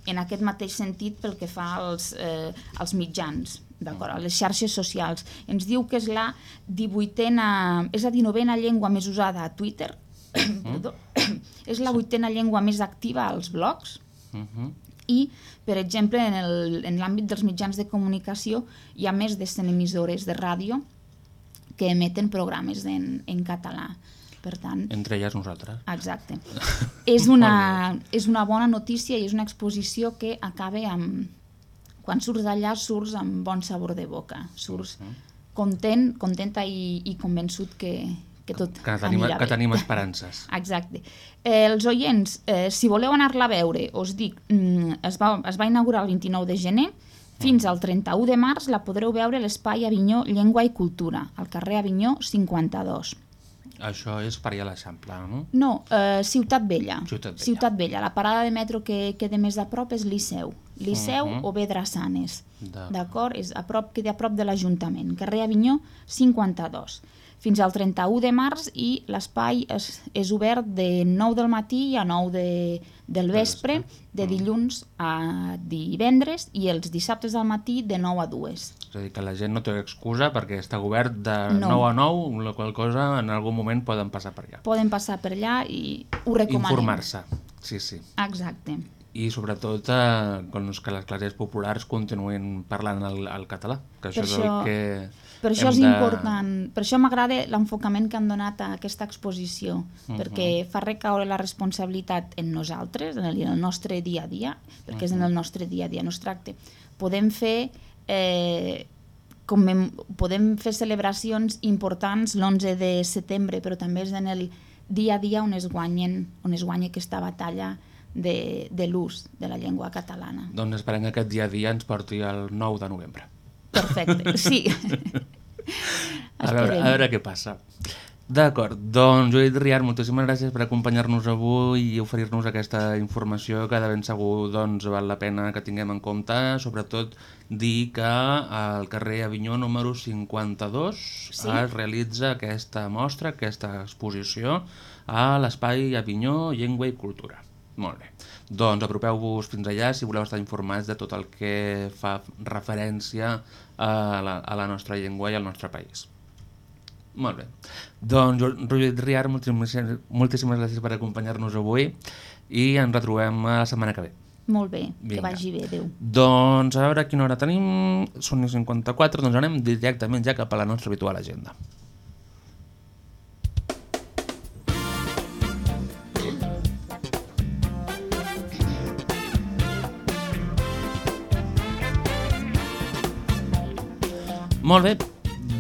en aquest mateix sentit pel que fa als, eh, als mitjans, d'acord, a les xarxes socials. Ens diu que és la 18a, és la 19a llengua més usada a Twitter, perdó, és la 8a llengua més activa als blogs, Mhm. i, per exemple, en el- en l'àmbit dels mitjans de comunicació hi ha més de 100 emissores de ràdio que emeten programes en, en català. Per tant, Entre elles nosaltres. Exacte. és, una, és una bona notícia i és una exposició que acaba amb... Quan surts d'allà, surts amb bon sabor de boca. Surts content, contenta i, i convençut que, que tot Que tenim, anirà que bé. tenim esperances. Exacte. Eh, els oients, eh, si voleu anar-la a veure, us dic, mm, es, va, es va inaugurar el 29 de gener, fins al 31 de març la podreu veure a l'Espai Avinyó Llengua i Cultura, al carrer Avinyó 52. Això és per allà a l'Eixample, no? No, eh, Ciutat Vella. Ciutat Vella. Ciutat Vella. La parada de metro que queda més a prop és Liceu. Liceu Mhm. o bé Drassanes. D'acord. D'acord? És a prop, queda a prop de l'Ajuntament. Carrer Avinyó 52. Fins al 31 de març i l'espai és, és obert de 9 del matí a 9 de, del vespre, de dilluns a divendres i els dissabtes del matí de 9 a 2. És a dir, que la gent no té excusa perquè està obert de No. 9 a 9, la qual cosa en algun moment poden passar per allà. Poden passar per allà i ho recomanem. Informar-se, sí, sí. Exacte. I sobretot eh, doncs, que les classes populars continuïn parlant el, el català, que això, Per és això- el que Per això és de... important, per això m'agrada l'enfocament que han donat a aquesta exposició, Mhm. perquè fa recaure la responsabilitat en nosaltres, en el, en el nostre dia a dia, perquè és en el nostre dia a dia, no es tracta. Podem fer eh, com podem fer celebracions importants l'11 de setembre, però també és en el dia a dia on es, guanyen, on es guanya aquesta batalla de, de l'ús de la llengua catalana. Doncs esperem que aquest dia a dia ens porti el 9 de novembre. Perfecte, sí. A veure, a veure què passa. D'acord, doncs Judit Riar, moltíssimes gràcies per acompanyar-nos avui i oferir-nos aquesta informació que de ben segur doncs, val la pena que tinguem en compte, sobretot dir que al carrer Avinyó número 52 Sí. es realitza aquesta mostra, aquesta exposició a l'espai Avinyó Llengua i Cultura. Molt bé. Doncs apropeu-vos fins allà si voleu estar informats de tot el que fa referència a la, a la nostra llengua i al nostre país. Molt bé. Doncs, Roger Riar, moltíssimes, moltíssimes gràcies per acompanyar-nos avui i ens retrobem la setmana que ve. Molt bé, que Vinga. vagi bé, adéu. Doncs a veure quina hora tenim, són i 54, doncs anem directament ja cap a la nostra habitual agenda. Molt bé,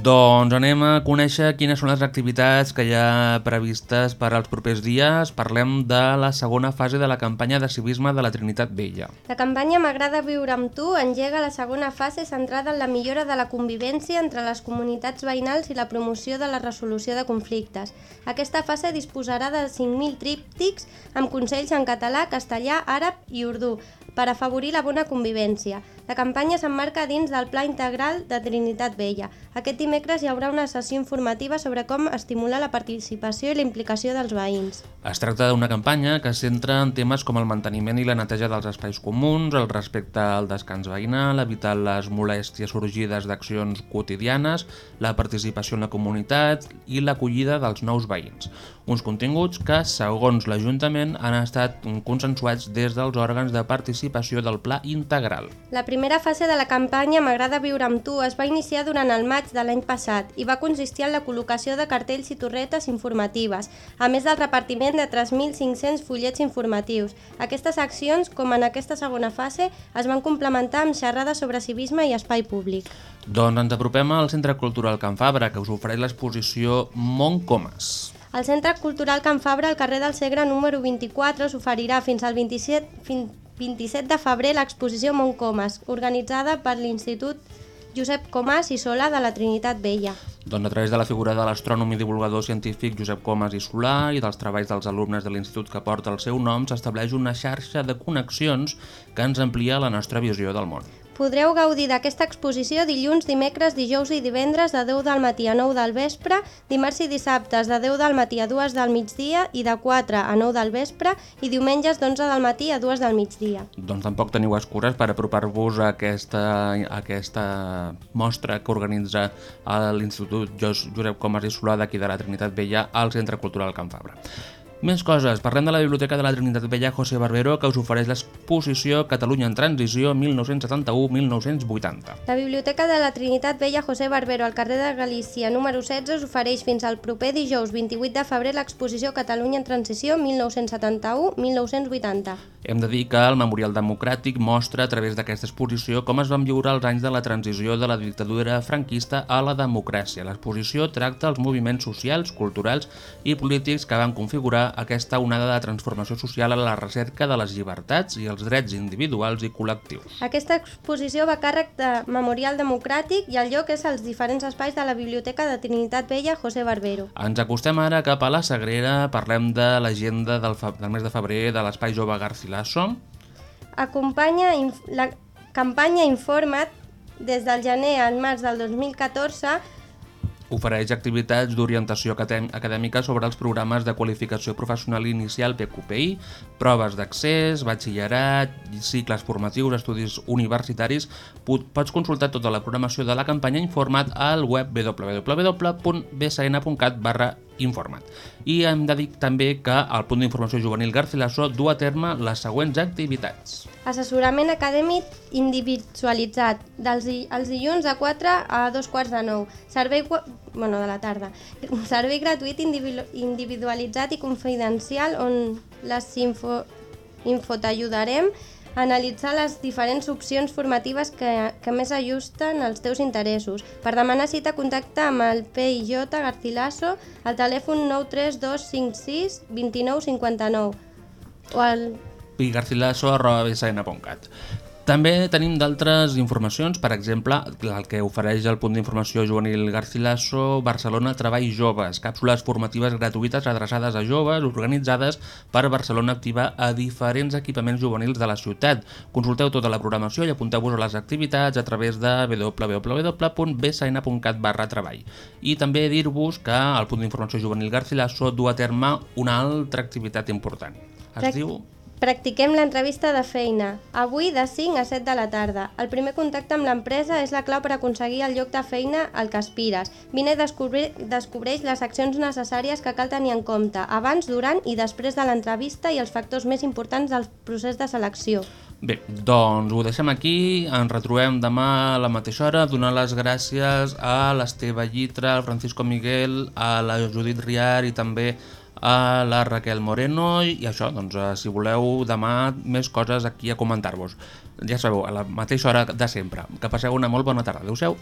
Doncs anem a conèixer quines són les activitats que hi ha previstes per als propers dies. Parlem de la segona fase de la campanya de civisme de la Trinitat Vella. La campanya M'agrada viure amb tu engega la segona fase centrada en la millora de la convivència entre les comunitats veïnals i la promoció de la resolució de conflictes. Aquesta fase disposarà de 5.000 tríptics amb consells en català, castellà, àrab i urdú per afavorir la bona convivència. La campanya s'emmarca dins del Pla Integral de Trinitat Vella. Aquest hi haurà una sessió informativa sobre com estimular la participació i la implicació dels veïns. Es tracta d'una campanya que centra en temes com el manteniment i la neteja dels espais comuns, el respecte al descans veïnal, evitar les molèsties sorgides d'accions quotidianes, la participació en la comunitat i l'acollida dels nous veïns. Uns continguts que, segons l'Ajuntament, han estat consensuats des dels òrgans de participació del Pla Integral. La primera fase de la campanya M'agrada viure amb tu es va iniciar durant el maig de l'any passat i va consistir en la col·locació de cartells i torretes informatives, a més del repartiment de 3.500 fullets informatius. Aquestes accions, com en aquesta segona fase, es van complementar amb xerrades sobre civisme i espai públic. Doncs ens apropem al Centre Cultural Can Fabra, que us ofereix l'exposició Montcomas. El Centre Cultural Can Fabra, al carrer del Segre número 24, s'oferirà fins al 27, fin, 27 de febrer l'exposició Montcomas, organitzada per l'Institut Josep Comas i Sola de la Trinitat Vella. Doncs a través de la figura de l'astrònom i divulgador científic Josep Comas i Solà i dels treballs dels alumnes de l'institut que porta el seu nom s'estableix una xarxa de connexions que ens amplia la nostra visió del món. Podreu gaudir d'aquesta exposició dilluns, dimecres, dijous i divendres de 10 del matí a 9 del vespre, dimarts i dissabtes de 10 del matí a 2 del migdia i de 4 a 9 del vespre i diumenges d'11 del matí a 2 del migdia. Doncs tampoc teniu excuses per apropar-vos a aquesta, a aquesta mostra que organitza l'Institut Jos- Josep Comas i Solà d'aquí de la Trinitat Vella al Centre Cultural Can Fabra. Més coses. Parlem de la Biblioteca de la Trinitat Vella José Barbero que us ofereix l'exposició Catalunya en Transició 1971-1980. La Biblioteca de la Trinitat Vella José Barbero al carrer de Galícia número 16 us ofereix fins al proper dijous 28 de febrer l'exposició Catalunya en Transició 1971-1980. Hem de dir que el Memorial Democràtic mostra a través d'aquesta exposició com es van viure els anys de la transició de la dictadura franquista a la democràcia. L'exposició tracta els moviments socials, culturals i polítics que van configurar aquesta onada de transformació social a la recerca de les llibertats i els drets individuals i col·lectius. Aquesta exposició va càrrec de Memorial Democràtic i el lloc és als diferents espais de la Biblioteca de Trinitat Vella José Barbero. Ens acostem ara cap a la Sagrera, parlem de l'agenda del, del mes de febrer de l'Espai Jove Garcilaso. Acompanya la campanya Informa't des del gener al març del 2014 Ofereix activitats d'orientació acadèm- acadèmica sobre els programes de qualificació professional inicial PQPI, proves d'accés, batxillerat, cicles formatius, estudis universitaris. Pot- Pots consultar tota la programació de la campanya Informat al web www.bsn.cat barra informat. I hem de dir també que el punt d'informació juvenil Garcilaso du a terme les següents activitats. Assessorament acadèmic individualitzat, dels els dilluns de 4 a 2 quarts de 9. Servei, bueno, de la tarda. Servei gratuït individu individualitzat i confidencial on les info, info t'ajudarem analitzar les diferents opcions formatives que, que més ajusten als teus interessos. Per demanar cita, contacta amb el PIJ Garcilaso al telèfon 93256 2959 o al pigarcilaso.bsn.cat També tenim d'altres informacions, per exemple, el que ofereix el punt d'informació juvenil Garcilaso, Barcelona Treball Joves, càpsules formatives gratuïtes adreçades a joves, organitzades per Barcelona Activa a diferents equipaments juvenils de la ciutat. Consulteu tota la programació i apunteu-vos a les activitats a través de www.bsn.cat barra treball. I també dir-vos que el punt d'informació juvenil Garcilaso du a terme una altra activitat important. Es diu Practiquem l'entrevista de feina, avui de 5 a 7 de la tarda. El primer contacte amb l'empresa és la clau per aconseguir el lloc de feina al que aspires. Vine i descobri, descobreix les accions necessàries que cal tenir en compte abans, durant i després de l'entrevista i els factors més importants del procés de selecció. Bé, doncs ho deixem aquí, ens retrobem demà a la mateixa hora, donar les gràcies a l'Esteve Llitra, al Francisco Miguel, a la Judit Riar i també a la Raquel Moreno i això, doncs eh, si voleu demà més coses aquí a comentar-vos. Ja sabeu, a la mateixa hora de sempre. Que passeu una molt bona tarda. Adéu-siau.